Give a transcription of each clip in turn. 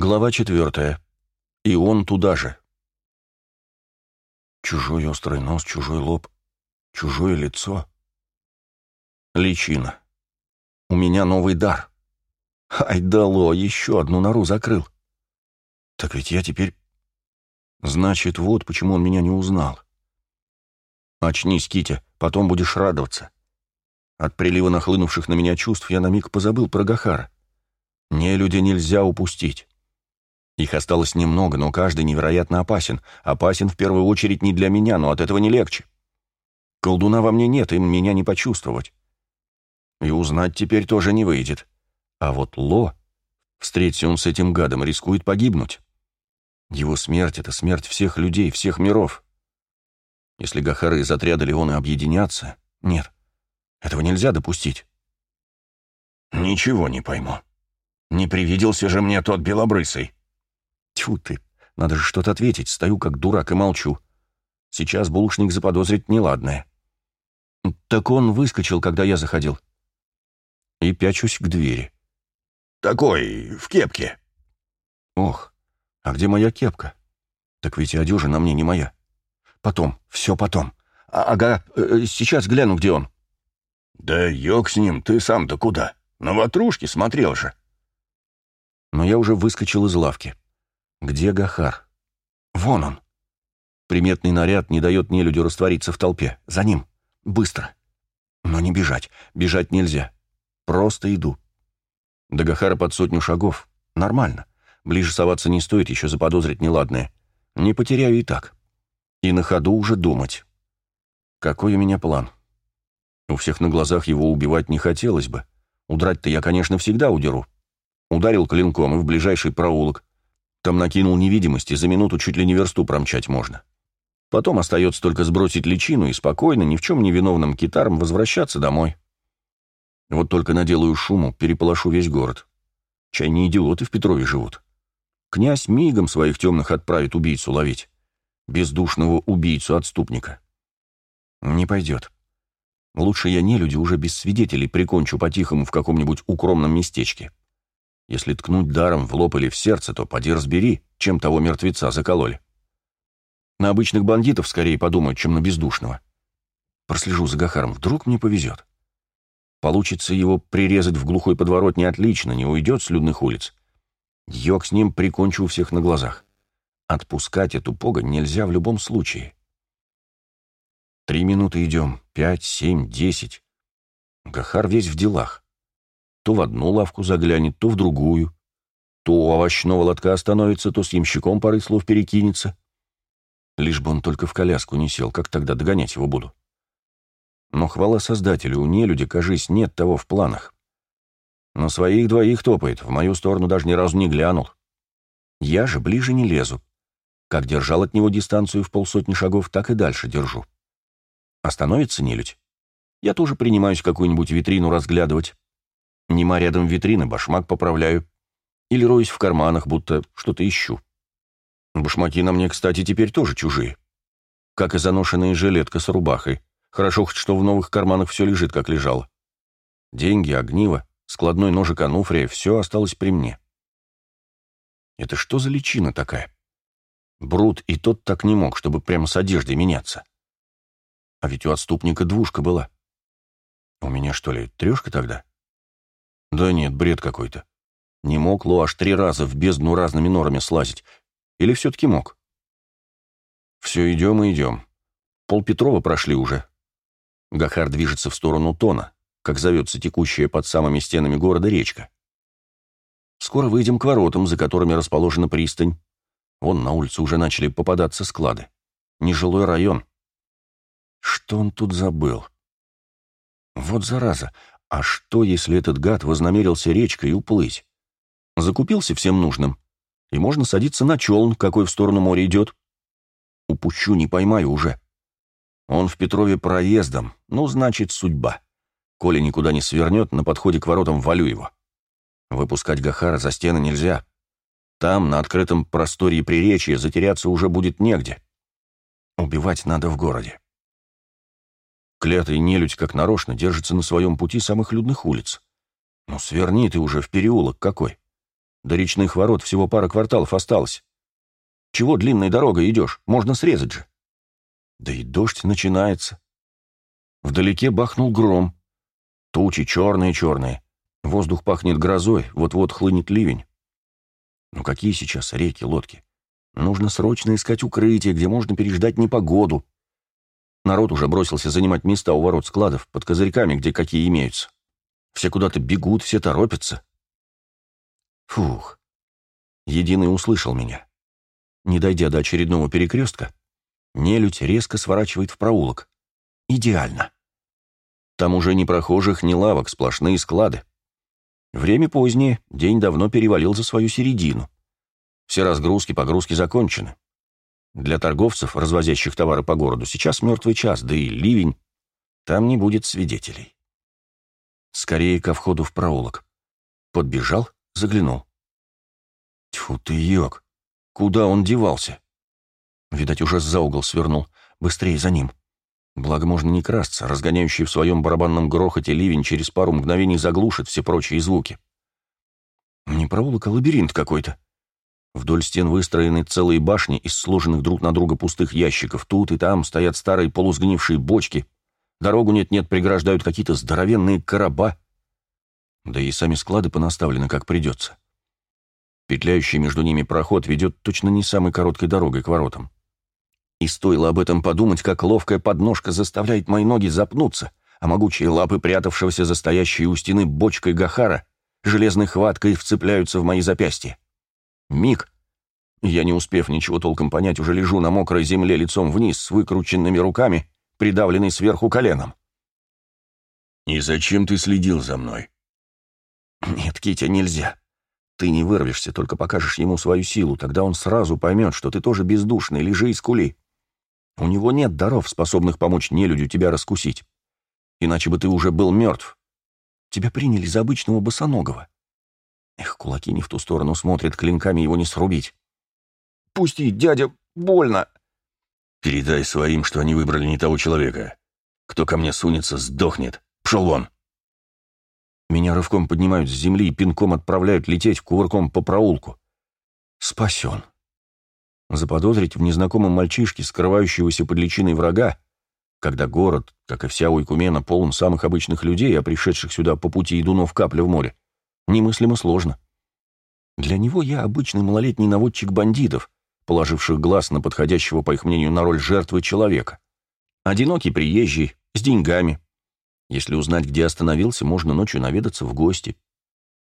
Глава четвертая. И он туда же. Чужой острый нос, чужой лоб, чужое лицо. Личина. У меня новый дар. Ай дало, еще одну нору закрыл. Так ведь я теперь... Значит, вот почему он меня не узнал. Очнись, Китя, потом будешь радоваться. От прилива нахлынувших на меня чувств я на миг позабыл про Гахара. Не люди нельзя упустить. Их осталось немного, но каждый невероятно опасен. Опасен в первую очередь не для меня, но от этого не легче. Колдуна во мне нет, им меня не почувствовать. И узнать теперь тоже не выйдет. А вот Ло, встреться он с этим гадом, рискует погибнуть. Его смерть — это смерть всех людей, всех миров. Если Гахары из отряда Леона объединятся... Нет, этого нельзя допустить. «Ничего не пойму. Не привиделся же мне тот белобрысый», Тьфу ты, надо же что-то ответить, стою как дурак и молчу. Сейчас булочник заподозрит неладное. Так он выскочил, когда я заходил. И пячусь к двери. «Такой, в кепке». «Ох, а где моя кепка? Так ведь и одежа на мне не моя. Потом, все потом. А, ага, э, сейчас гляну, где он». «Да ёг с ним, ты сам-то куда? На ватрушке смотрел же». Но я уже выскочил из лавки. Где Гахар? Вон он. Приметный наряд не дает нелюдю раствориться в толпе. За ним. Быстро. Но не бежать. Бежать нельзя. Просто иду. До Гахара под сотню шагов. Нормально. Ближе соваться не стоит, еще заподозрить неладное. Не потеряю и так. И на ходу уже думать. Какой у меня план? У всех на глазах его убивать не хотелось бы. Удрать-то я, конечно, всегда удеру. Ударил клинком и в ближайший проулок. Там накинул невидимость, и за минуту чуть ли не версту промчать можно. Потом остается только сбросить личину и спокойно, ни в чем не виновным китаром возвращаться домой. Вот только наделаю шуму, переполошу весь город. Чай не идиоты в Петрове живут. Князь мигом своих темных отправит убийцу ловить. Бездушного убийцу-отступника. Не пойдет. Лучше я не люди уже без свидетелей прикончу по-тихому в каком-нибудь укромном местечке. Если ткнуть даром в лоб или в сердце, то поди разбери, чем того мертвеца закололи. На обычных бандитов скорее подумают, чем на бездушного. Прослежу за Гахаром, вдруг мне повезет. Получится его прирезать в глухой подворотне отлично, не уйдет с людных улиц. Йог с ним прикончу всех на глазах. Отпускать эту погонь нельзя в любом случае. Три минуты идем, пять, семь, десять. Гахар весь в делах. То в одну лавку заглянет, то в другую. То у овощного лотка остановится, то с ямщиком парой слов перекинется. Лишь бы он только в коляску не сел, как тогда догонять его буду? Но хвала создателю, у нелюди, кажись, нет того в планах. Но своих двоих топает, в мою сторону даже ни разу не глянул. Я же ближе не лезу. Как держал от него дистанцию в полсотни шагов, так и дальше держу. Остановится нелюдь? Я тоже принимаюсь какую-нибудь витрину разглядывать. Нема рядом витрины, башмак поправляю. Или роюсь в карманах, будто что-то ищу. Башмаки на мне, кстати, теперь тоже чужие. Как и заношенная жилетка с рубахой. Хорошо хоть, что в новых карманах все лежит, как лежало. Деньги, огниво, складной ножик ануфрия — все осталось при мне. Это что за личина такая? Брут и тот так не мог, чтобы прямо с одеждой меняться. А ведь у отступника двушка была. У меня, что ли, трешка тогда? Да нет, бред какой-то. Не мог Ло аж три раза в бездну разными норами слазить. Или все-таки мог? Все, идем и идем. Пол Петрова прошли уже. Гахар движется в сторону Тона, как зовется текущая под самыми стенами города речка. Скоро выйдем к воротам, за которыми расположена пристань. Вон на улице уже начали попадаться склады. Нежилой район. Что он тут забыл? Вот зараза, а что, если этот гад вознамерился речкой уплыть? Закупился всем нужным, и можно садиться на челн, какой в сторону моря идет. Упущу, не поймаю уже. Он в Петрове проездом, ну, значит, судьба. Коля никуда не свернет, на подходе к воротам валю его. Выпускать Гахара за стены нельзя. Там, на открытом просторе приречья, затеряться уже будет негде. Убивать надо в городе. Клятый нелюдь, как нарочно, держится на своем пути самых людных улиц. Ну, сверни ты уже в переулок какой. До речных ворот всего пара кварталов осталось. Чего длинной дорогой идешь? Можно срезать же. Да и дождь начинается. Вдалеке бахнул гром. Тучи черные-черные. Воздух пахнет грозой, вот-вот хлынет ливень. Ну какие сейчас реки, лодки? Нужно срочно искать укрытие, где можно переждать непогоду. Народ уже бросился занимать места у ворот складов, под козырьками, где какие имеются. Все куда-то бегут, все торопятся. Фух. Единый услышал меня. Не дойдя до очередного перекрестка, нелюдь резко сворачивает в проулок. Идеально. Там уже ни прохожих, ни лавок, сплошные склады. Время позднее, день давно перевалил за свою середину. Все разгрузки, погрузки закончены. Для торговцев, развозящих товары по городу, сейчас мертвый час, да и ливень. Там не будет свидетелей. Скорее ко входу в проулок. Подбежал, заглянул. Тьфу ты, йог, куда он девался? Видать, уже за угол свернул. Быстрее за ним. Благо можно не красться, разгоняющий в своем барабанном грохоте ливень через пару мгновений заглушит все прочие звуки. Не проулок, а лабиринт какой-то. Вдоль стен выстроены целые башни из сложенных друг на друга пустых ящиков. Тут и там стоят старые полусгнившие бочки. Дорогу нет-нет преграждают какие-то здоровенные короба. Да и сами склады понаставлены как придется. Петляющий между ними проход ведет точно не самой короткой дорогой к воротам. И стоило об этом подумать, как ловкая подножка заставляет мои ноги запнуться, а могучие лапы прятавшегося за стоящей у стены бочкой Гахара железной хваткой вцепляются в мои запястья. Миг. Я, не успев ничего толком понять, уже лежу на мокрой земле лицом вниз с выкрученными руками, придавленный сверху коленом. «И зачем ты следил за мной?» «Нет, Китя, нельзя. Ты не вырвешься, только покажешь ему свою силу, тогда он сразу поймет, что ты тоже бездушный, лежи и скули. У него нет даров, способных помочь нелюдю тебя раскусить. Иначе бы ты уже был мертв. Тебя приняли за обычного босоногого. Эх, кулаки не в ту сторону смотрят, клинками его не срубить. «Пусти, дядя, больно!» «Передай своим, что они выбрали не того человека. Кто ко мне сунется, сдохнет. Пшел вон!» Меня рывком поднимают с земли и пинком отправляют лететь кувырком по проулку. Спасен. Заподозрить в незнакомом мальчишке, скрывающегося под личиной врага, когда город, как и вся Уйкумена, полон самых обычных людей, а пришедших сюда по пути идунов капля в море, немыслимо сложно. Для него я обычный малолетний наводчик бандитов, положивших глаз на подходящего, по их мнению, на роль жертвы человека. Одинокий приезжий, с деньгами. Если узнать, где остановился, можно ночью наведаться в гости.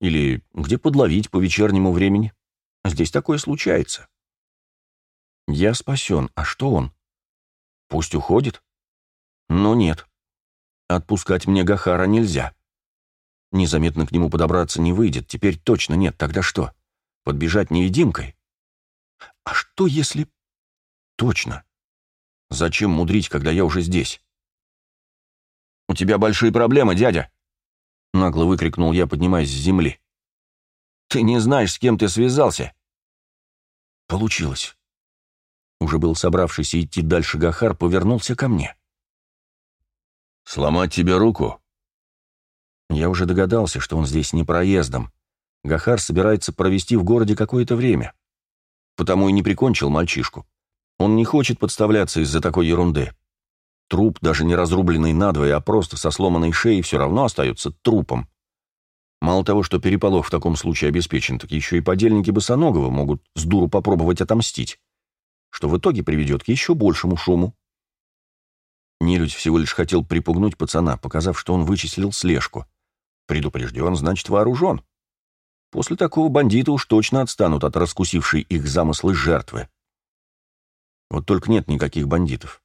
Или где подловить по вечернему времени. Здесь такое случается. Я спасен, а что он? Пусть уходит. Но нет. Отпускать мне Гахара нельзя. Незаметно к нему подобраться не выйдет, теперь точно нет, тогда что? Подбежать невидимкой? А что если... Точно. Зачем мудрить, когда я уже здесь? «У тебя большие проблемы, дядя!» Нагло выкрикнул я, поднимаясь с земли. «Ты не знаешь, с кем ты связался!» Получилось. Уже был собравшийся идти дальше Гахар, повернулся ко мне. «Сломать тебе руку?» Я уже догадался, что он здесь не проездом. Гахар собирается провести в городе какое-то время. Потому и не прикончил мальчишку. Он не хочет подставляться из-за такой ерунды. Труп, даже не разрубленный надвое, а просто со сломанной шеей, все равно остается трупом. Мало того, что переполох в таком случае обеспечен, так еще и подельники Босоногова могут с дуру попробовать отомстить, что в итоге приведет к еще большему шуму. Нелюдь всего лишь хотел припугнуть пацана, показав, что он вычислил слежку. Предупрежден, значит вооружен. После такого бандиты уж точно отстанут от раскусившей их замыслы жертвы. Вот только нет никаких бандитов.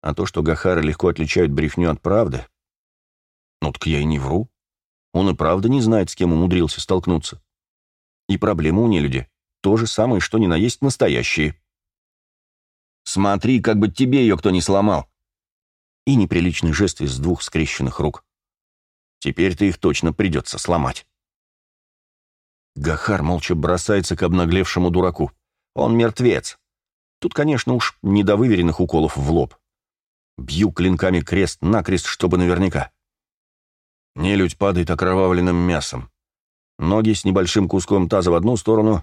А то, что Гахары легко отличают брехню от правды... Ну так я и не вру. Он и правда не знает, с кем умудрился столкнуться. И проблемы у нелюди то же самое, что ни на есть настоящие. «Смотри, как бы тебе ее кто не сломал!» И неприличный жест из двух скрещенных рук. Теперь-то их точно придется сломать. Гахар молча бросается к обнаглевшему дураку. Он мертвец. Тут, конечно, уж не до выверенных уколов в лоб. Бью клинками крест-накрест, чтобы наверняка. Нелюдь падает окровавленным мясом. Ноги с небольшим куском таза в одну сторону,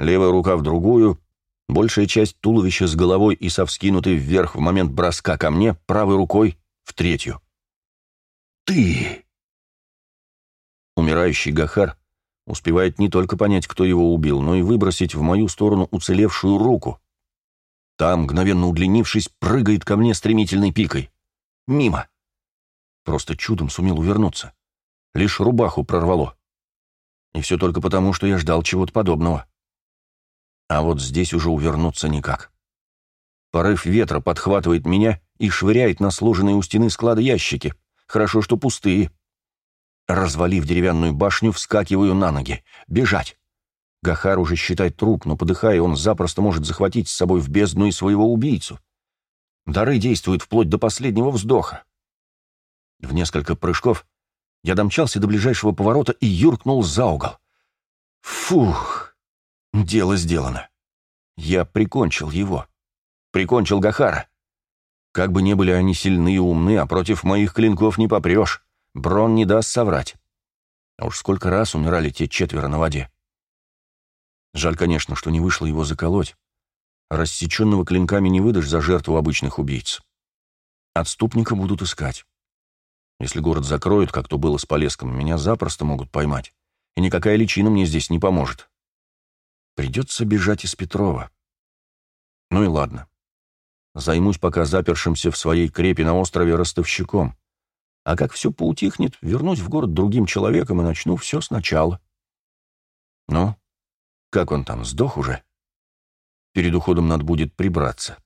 левая рука в другую, большая часть туловища с головой и со вскинутой вверх в момент броска ко мне, правой рукой в третью. «Ты!» Умирающий Гахар успевает не только понять, кто его убил, но и выбросить в мою сторону уцелевшую руку. Там, мгновенно удлинившись, прыгает ко мне стремительной пикой. Мимо. Просто чудом сумел увернуться. Лишь рубаху прорвало. И все только потому, что я ждал чего-то подобного. А вот здесь уже увернуться никак. Порыв ветра подхватывает меня и швыряет на сложенные у стены склада ящики. Хорошо, что пустые. Развалив деревянную башню, вскакиваю на ноги. Бежать. Гахар уже считает труп, но, подыхая, он запросто может захватить с собой в бездну и своего убийцу. Дары действуют вплоть до последнего вздоха. В несколько прыжков я домчался до ближайшего поворота и юркнул за угол. Фух! Дело сделано. Я прикончил его. Прикончил Гахара. Как бы ни были они сильны и умны, а против моих клинков не попрешь. Брон не даст соврать. А уж сколько раз умирали те четверо на воде. Жаль, конечно, что не вышло его заколоть. Рассеченного клинками не выдашь за жертву обычных убийц. Отступника будут искать. Если город закроют, как то было с Полеском, меня запросто могут поймать, и никакая личина мне здесь не поможет. Придется бежать из Петрова. Ну и ладно. Займусь пока запершимся в своей крепе на острове ростовщиком. А как все поутихнет, вернусь в город другим человеком и начну все сначала. Ну, как он там, сдох уже? Перед уходом надо будет прибраться.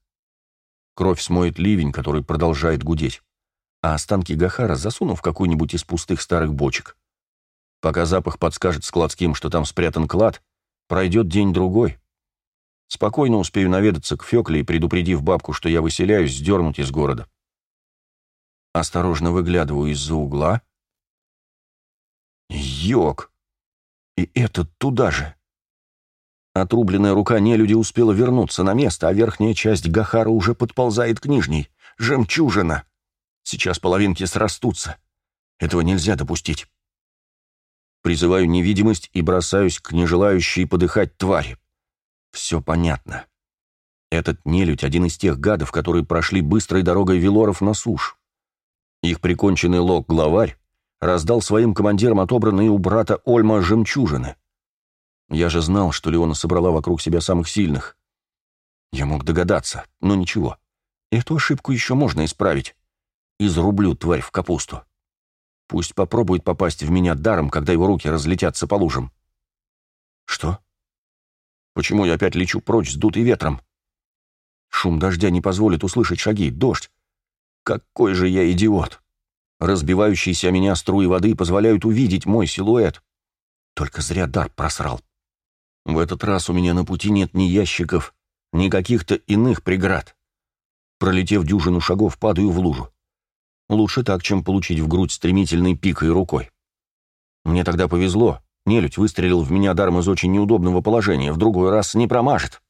Кровь смоет ливень, который продолжает гудеть, а останки Гахара засуну в какую-нибудь из пустых старых бочек. Пока запах подскажет складским, что там спрятан клад, пройдет день-другой. Спокойно успею наведаться к Фекле и, предупредив бабку, что я выселяюсь, сдернуть из города. Осторожно выглядываю из-за угла. Йог! И этот туда же! Отрубленная рука нелюди успела вернуться на место, а верхняя часть Гахара уже подползает к нижней. Жемчужина! Сейчас половинки срастутся. Этого нельзя допустить. Призываю невидимость и бросаюсь к нежелающей подыхать твари. Все понятно. Этот нелюдь — один из тех гадов, которые прошли быстрой дорогой Велоров на суш. Их приконченный лог-главарь раздал своим командирам отобранные у брата Ольма жемчужины. Я же знал, что Леона собрала вокруг себя самых сильных. Я мог догадаться, но ничего. Эту ошибку еще можно исправить. Изрублю тварь в капусту. Пусть попробует попасть в меня даром, когда его руки разлетятся по лужам. Что? Почему я опять лечу прочь, сдутый ветром? Шум дождя не позволит услышать шаги. Дождь. Какой же я идиот! Разбивающиеся меня струи воды позволяют увидеть мой силуэт. Только зря дар просрал. В этот раз у меня на пути нет ни ящиков, ни каких-то иных преград. Пролетев дюжину шагов, падаю в лужу. Лучше так, чем получить в грудь стремительной пикой рукой. Мне тогда повезло. Нелюдь выстрелил в меня даром из очень неудобного положения. В другой раз не промажет.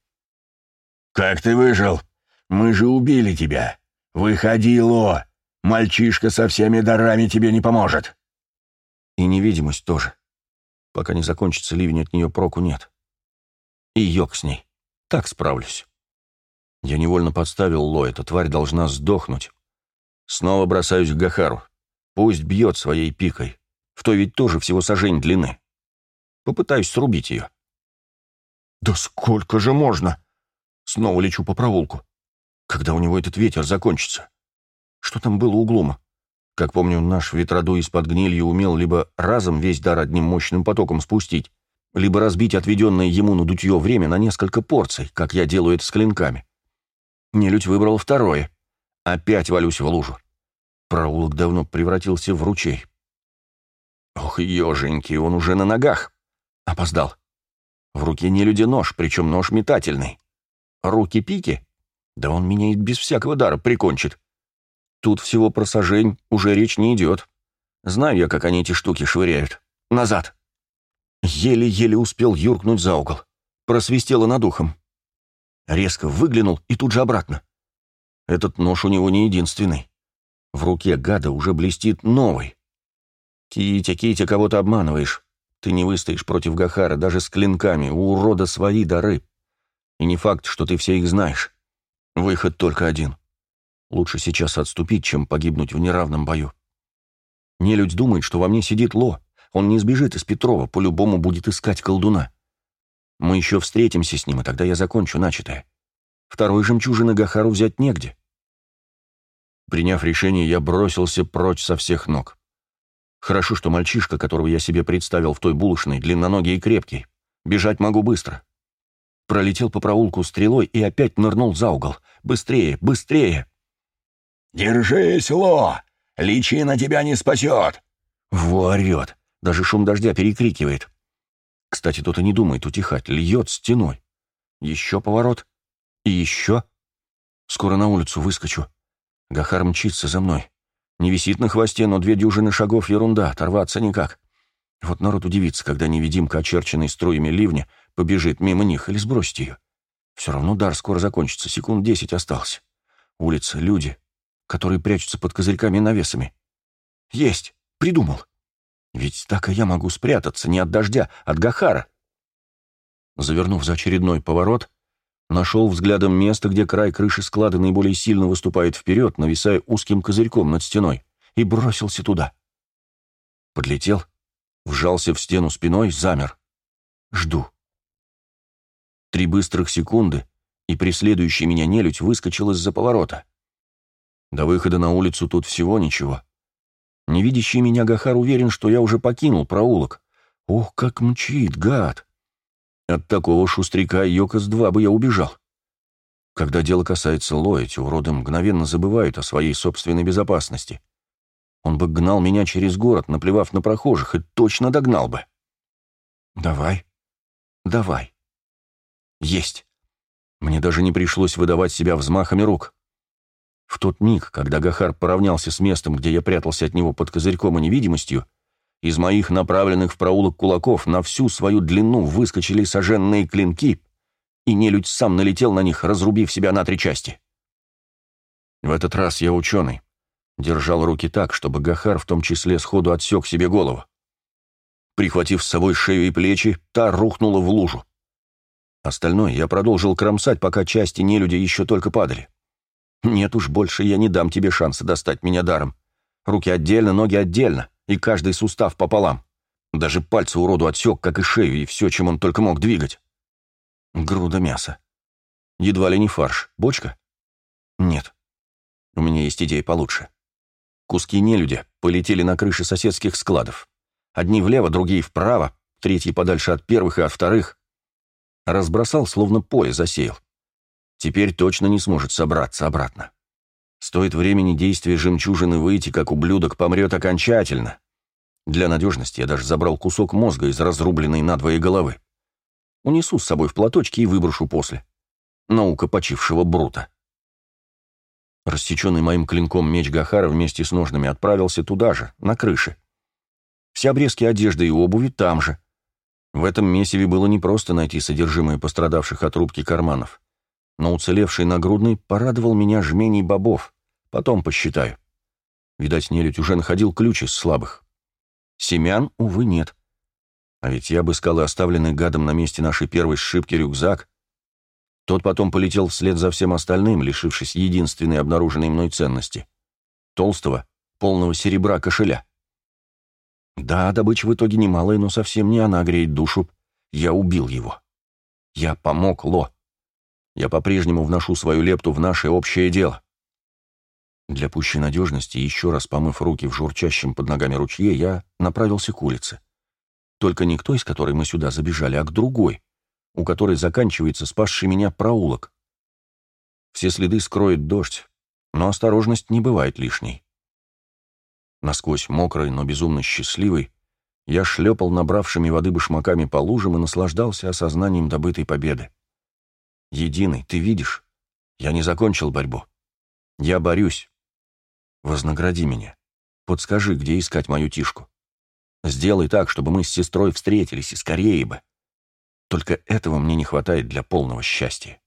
«Как ты выжил? Мы же убили тебя!» «Выходи, Ло! Мальчишка со всеми дарами тебе не поможет!» И невидимость тоже. Пока не закончится ливень, от нее проку нет. И йог с ней. Так справлюсь. Я невольно подставил Ло, эта тварь должна сдохнуть. Снова бросаюсь к Гахару. Пусть бьет своей пикой. В той ведь тоже всего сажень длины. Попытаюсь срубить ее. «Да сколько же можно?» Снова лечу по провулку. Когда у него этот ветер закончится? Что там было у Глума? Как помню, наш ветродуй из-под гнилья умел либо разом весь дар одним мощным потоком спустить, либо разбить отведенное ему на дутье время на несколько порций, как я делаю это с клинками. Нелюдь выбрал второе. Опять валюсь в лужу. Проулок давно превратился в ручей. Ох, еженький, он уже на ногах. Опоздал. В руке нелюди нож, причем нож метательный. Руки-пики да он меня и без всякого дара прикончит. Тут всего про сажень уже речь не идет. Знаю я, как они эти штуки швыряют. Назад. Еле-еле успел юркнуть за угол. Просвистело над ухом. Резко выглянул и тут же обратно. Этот нож у него не единственный. В руке гада уже блестит новый. «Китя, Китя, кого ты обманываешь? Ты не выстоишь против Гахара даже с клинками, у урода свои дары. И не факт, что ты все их знаешь. Выход только один. Лучше сейчас отступить, чем погибнуть в неравном бою. Нелюдь думает, что во мне сидит Ло. Он не сбежит из Петрова, по-любому будет искать колдуна. Мы еще встретимся с ним, и тогда я закончу начатое. Второй жемчужины Гахару взять негде. Приняв решение, я бросился прочь со всех ног. Хорошо, что мальчишка, которого я себе представил в той булочной, длинноногий и крепкий. Бежать могу быстро. Пролетел по проулку стрелой и опять нырнул за угол. Быстрее, быстрее! «Держись, Ло! Личина тебя не спасет!» Во орет. Даже шум дождя перекрикивает. Кстати, тот и не думает утихать, льет стеной. Еще поворот. И еще. Скоро на улицу выскочу. Гахар мчится за мной. Не висит на хвосте, но две дюжины шагов — ерунда, оторваться никак. Вот народ удивится, когда невидимка, очерченной струями ливня, побежит мимо них или сбросит ее. Все равно дар скоро закончится, секунд десять остался. Улица, люди, которые прячутся под козырьками и навесами. Есть, придумал. Ведь так и я могу спрятаться не от дождя, от Гахара. Завернув за очередной поворот, нашел взглядом место, где край крыши склада наиболее сильно выступает вперед, нависая узким козырьком над стеной, и бросился туда. Подлетел, вжался в стену спиной, замер. Жду. Три быстрых секунды, и преследующий меня нелюдь выскочил из-за поворота. До выхода на улицу тут всего ничего. Невидящий меня Гахар уверен, что я уже покинул проулок. Ох, как мчит, гад! От такого шустряка Йокос-2 бы я убежал. Когда дело касается Ло, эти уроды мгновенно забывают о своей собственной безопасности. Он бы гнал меня через город, наплевав на прохожих, и точно догнал бы. Давай, давай. Есть. Мне даже не пришлось выдавать себя взмахами рук. В тот миг, когда Гахар поравнялся с местом, где я прятался от него под козырьком и невидимостью, из моих направленных в проулок кулаков на всю свою длину выскочили соженные клинки, и нелюдь сам налетел на них, разрубив себя на три части. В этот раз я ученый. Держал руки так, чтобы Гахар в том числе сходу отсек себе голову. Прихватив с собой шею и плечи, та рухнула в лужу. Остальное я продолжил кромсать, пока части нелюдя еще только падали. Нет уж, больше я не дам тебе шанса достать меня даром. Руки отдельно, ноги отдельно, и каждый сустав пополам. Даже пальцы уроду отсек, как и шею, и все, чем он только мог двигать. Груда мяса. Едва ли не фарш. Бочка? Нет. У меня есть идея получше. Куски нелюдя полетели на крыши соседских складов. Одни влево, другие вправо, третьи подальше от первых и от вторых. Разбросал, словно поле засеял. Теперь точно не сможет собраться обратно. Стоит времени действия жемчужины выйти, как ублюдок помрет окончательно. Для надежности я даже забрал кусок мозга из разрубленной надвое головы. Унесу с собой в платочке и выброшу после. Наука почившего Брута. Рассеченный моим клинком меч Гахара вместе с ножными отправился туда же, на крыше. Все обрезки одежды и обуви там же. В этом месиве было непросто найти содержимое пострадавших от рубки карманов но уцелевший нагрудный порадовал меня жменей бобов. Потом посчитаю. Видать, нелюдь уже находил ключ из слабых. Семян, увы, нет. А ведь я обыскал и оставленный гадом на месте нашей первой сшибки рюкзак. Тот потом полетел вслед за всем остальным, лишившись единственной обнаруженной мной ценности — толстого, полного серебра кошеля. Да, добыча в итоге немалая, но совсем не она греет душу. Я убил его. Я помог Ло. Я по-прежнему вношу свою лепту в наше общее дело. Для пущей надежности, еще раз помыв руки в журчащем под ногами ручье, я направился к улице. Только не к той, с которой мы сюда забежали, а к другой, у которой заканчивается спасший меня проулок. Все следы скроет дождь, но осторожность не бывает лишней. Насквозь мокрый, но безумно счастливый, я шлепал набравшими воды башмаками по лужам и наслаждался осознанием добытой победы. Единый, ты видишь? Я не закончил борьбу. Я борюсь. Вознагради меня. Подскажи, где искать мою тишку. Сделай так, чтобы мы с сестрой встретились, и скорее бы. Только этого мне не хватает для полного счастья.